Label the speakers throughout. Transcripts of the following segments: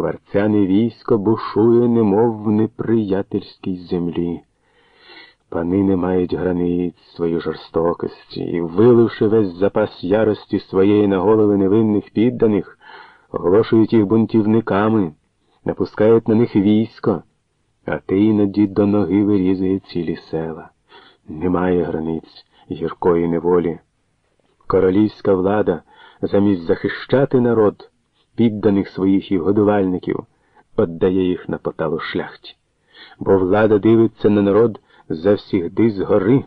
Speaker 1: Скварцяне військо бушує, немов в неприятельській землі. Пани не мають границь свої жорстокості, і, виливши весь запас ярості своєї на голови невинних підданих, оголошують їх бунтівниками, напускають на них військо, а ти іноді до ноги вирізує цілі села. Немає границь гіркої неволі. Королівська влада, замість захищати народ, підданих своїх і годувальників, отдає їх на поталу шляхті. Бо влада дивиться на народ завсігди згори.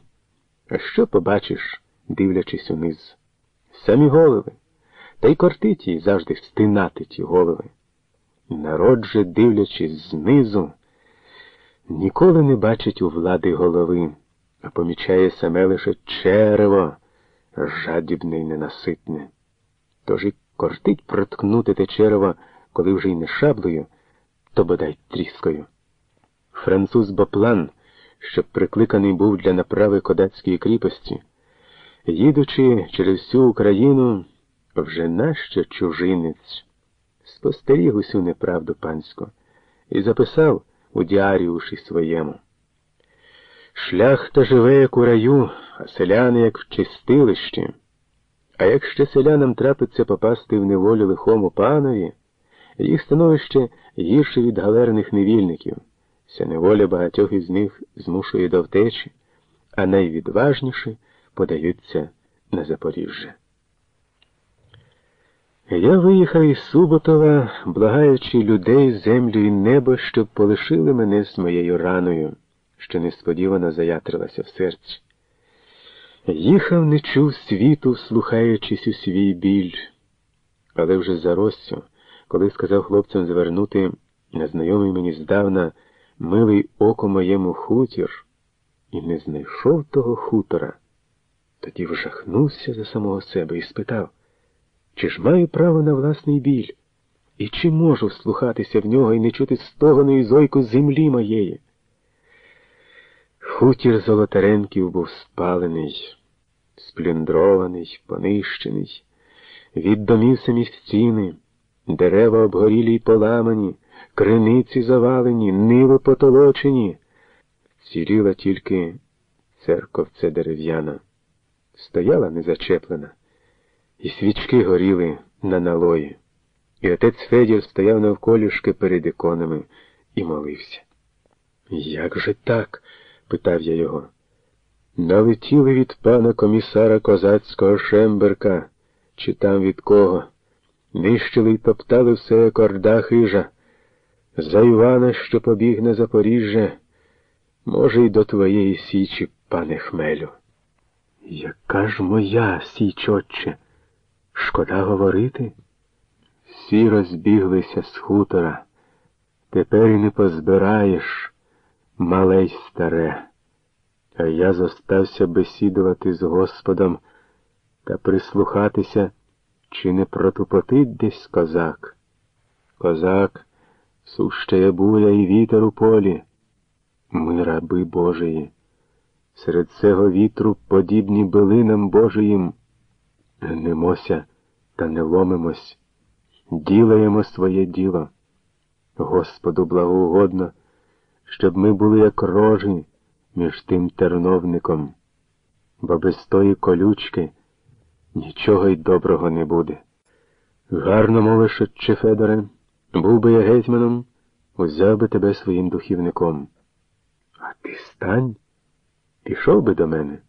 Speaker 1: А що побачиш, дивлячись униз? Самі голови, та й кортить завжди стинати ті голови. Народ же, дивлячись знизу, ніколи не бачить у влади голови, а помічає саме лише черево, жадібне й ненаситне. Тож і кортить проткнути те черево, коли вже й не шаблею, то бодай тріскою. Француз Боплан щоб прикликаний був для направи кодацької кріпості, їдучи через всю Україну, вже нащо чужинець, спостеріг усю неправду панську і записав у діаріуші своєму. Шляхта живе, як у раю, а селяни, як в чистилищі. А якщо селянам трапиться попасти в неволю лихому панові, їх становище гірше від галерних невільників. Ця неволя багатьох із них змушує до втечі, а найвідважніші подаються на Запоріжжя. Я виїхав із Суботова, благаючи людей, землю і небо, щоб полишили мене з моєю раною, що несподівано заятрилася в серці. Їхав, не чув світу, слухаючись у свій біль, але вже за Россю, коли сказав хлопцям звернути на знайомий мені здавна милий око моєму хутір, і не знайшов того хутора, тоді вжахнувся за самого себе і спитав, чи ж маю право на власний біль, і чи можу слухатися в нього і не чути стогону і зойку землі моєї? Хутір Золотаренків був спалений, сплюндрований, понищений, від домів самі стіни, дерева обгорілі й поламані криниці завалені, ниви потолочені. Ціліла тільки церковце дерев'яна, стояла незачеплена, і свічки горіли на налої. І отець Федір стояв навколішки перед іконами і молився. Як же так? Питав я його. Налетіли від пана комісара козацького Шемберка, чи там від кого, нищили й топтали все як хижа. За Івана, що побіг на Запоріжжя, може, й до твоєї січі, пане Хмелю. Яка ж моя січ, отче? Шкода говорити? Всі розбіглися з хутора. Тепер і не позбираєш, мале й старе. А я зостався бесідувати з Господом та прислухатися, чи не протупотить десь козак. Козак. Сущая буля і вітер у полі. Ми, раби Божої, серед цього вітру, подібні билинам Божиїм, гнемося та не ломимось, ділаємо своє діло. Господу благоугодно, щоб ми були як рожі між тим терновником, бо без тої колючки нічого й доброго не буде. Гарно мовиш, отче Федоре. Був би я гетьманом, узяв би тебе своїм духівником. А ти стань, пішов би до мене.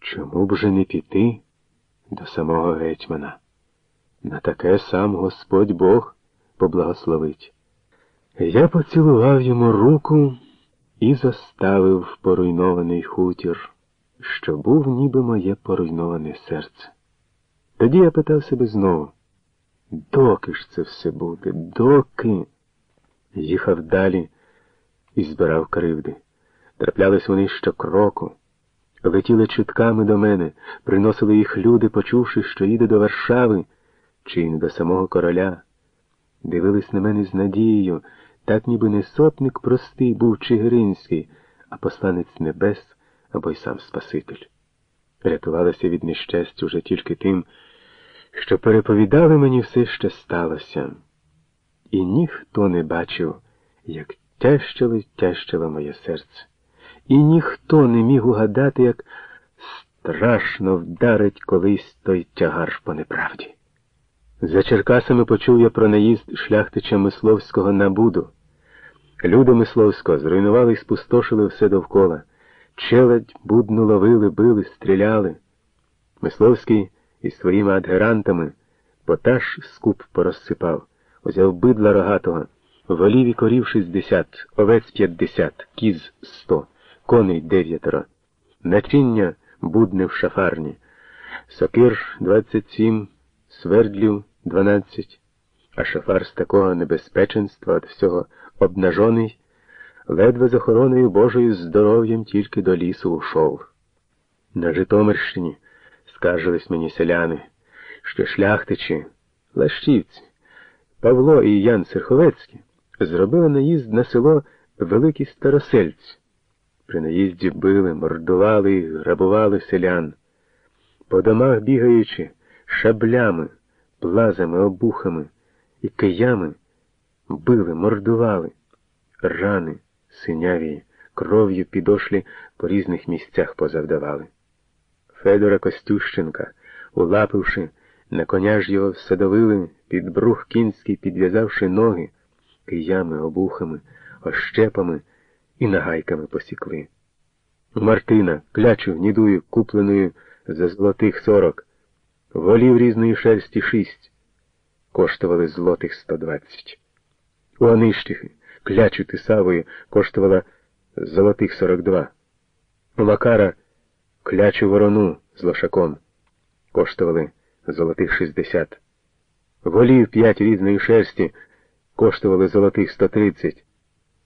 Speaker 1: Чому б же не піти до самого гетьмана? На таке сам Господь Бог поблагословить. Я поцілував йому руку і заставив поруйнований хутір, що був ніби моє поруйноване серце. Тоді я питав себе знову. Доки ж це все буде? Доки? Їхав далі і збирав кривди. Траплялись вони щокроку, летіли чутками до мене, приносили їх люди, почувши, що їде до Варшави, чи й не до самого короля. Дивились на мене з надією, так ніби не сотник простий був Чигиринський, а посланець небес або й сам Спаситель. Рятувалася від нещастя уже тільки тим, що переповідали мені все, що сталося. і ніхто не бачив, як тяжчало й тяжчало моє серце. І ніхто не міг угадати, як страшно вдарить колись той тягар по неправді. За Черкасами почув я про наїзд шляхтича Мисловського на Буду. Люди Мисловського зруйнували і спустошили все довкола. Челядь будну ловили, били, стріляли. Мисловський із своїми адгерантами поташ скуп порозсипав, узяв бидла рогатого, волів і корів шістдесят, овець п'ятдесят, кіз сто, коней дев'ятеро, начиння будне в шафарні, сокир двадцять сім, свердлів дванадцять, а шафар з такого небезпеченства від всього обнажений, ледве з охороною Божою здоров'ям тільки до лісу ушов. На Житомирщині скаржились мені селяни, що шляхтичі, лащівці, Павло і Ян Серховецькі зробили наїзд на село Великі Старосельці. При наїзді били, мордували грабували селян. По домах бігаючи, шаблями, плазами, обухами і киями били, мордували, рани, синяві, кров'ю підошлі по різних місцях позавдавали. Федора Костющенка, улапивши, на коня ж його всадовили під брух кінський, підв'язавши ноги, киями, обухами, ощепами і нагайками посікли. Мартина, клячу гнідую, купленою за золотих сорок, волів різної шерсті шість, коштували злотих сто двадцять. У Аништихи, клячу тисавою, коштувала золотих сорок два. У Макара клячу ворону з лошаком, коштували золотих шістдесят. Волів п'ять різної шерсті коштували золотих сто тридцять.